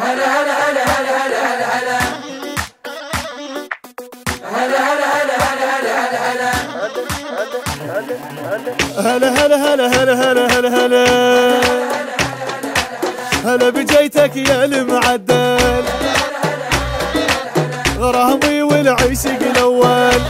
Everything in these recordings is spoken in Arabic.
هلا هلا هلا هلا هلا هلا هلا هلا هلا هلا هلا هلا هلا هلا هلا هلا هلا بجيتك يا المعدل غرامي والعشق الأول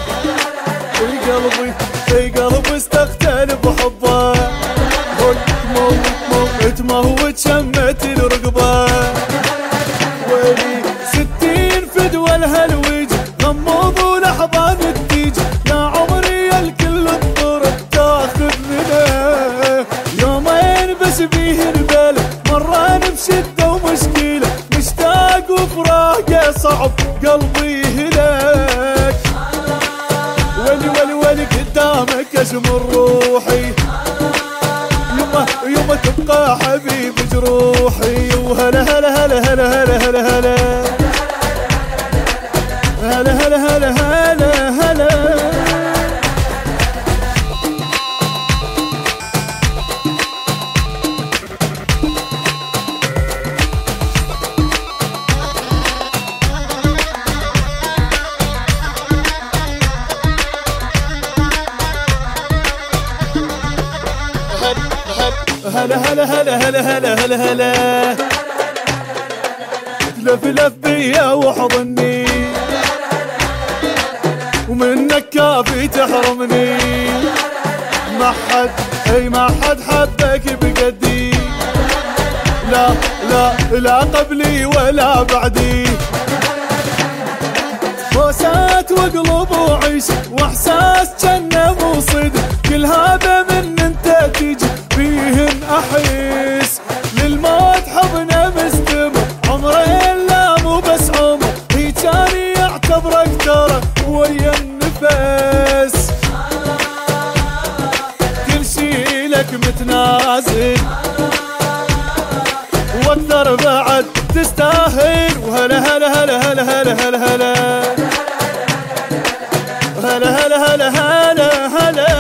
وفراقه صعب قلبي هلاك ولي ولي ولي قدامك اشمر روحي. يما يما تبقى حبيب جروحي. وهلا هلا هلا هلا هلا هلا هلا. هلا هلا هلا هلا هلا هلا هلا هلا هلا هلا هلا. لف لف بيا وحضني. ومنك كافي تحرمني. ما حد أي ما حد حبك بقدي. لا لا لا قبلي ولا بعدي. بوسات وقلب وعيش وإحساس جنة وصدق كل هذا احيس للموت حضنه مستمر عمرين لا مو بس عمر هي كان يعتبرك ترى ويا النفس. كل شي لك متنازل. وأكثر بعد تستاهل. وهلا هلا هلا هلا هلا. هلا هلا هلا هلا هلا هلا هلا.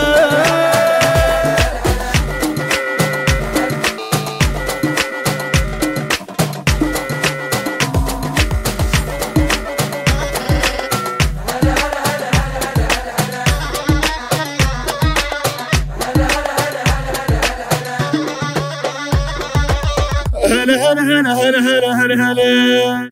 هلا هلا هلا هلا هلا هلا هلا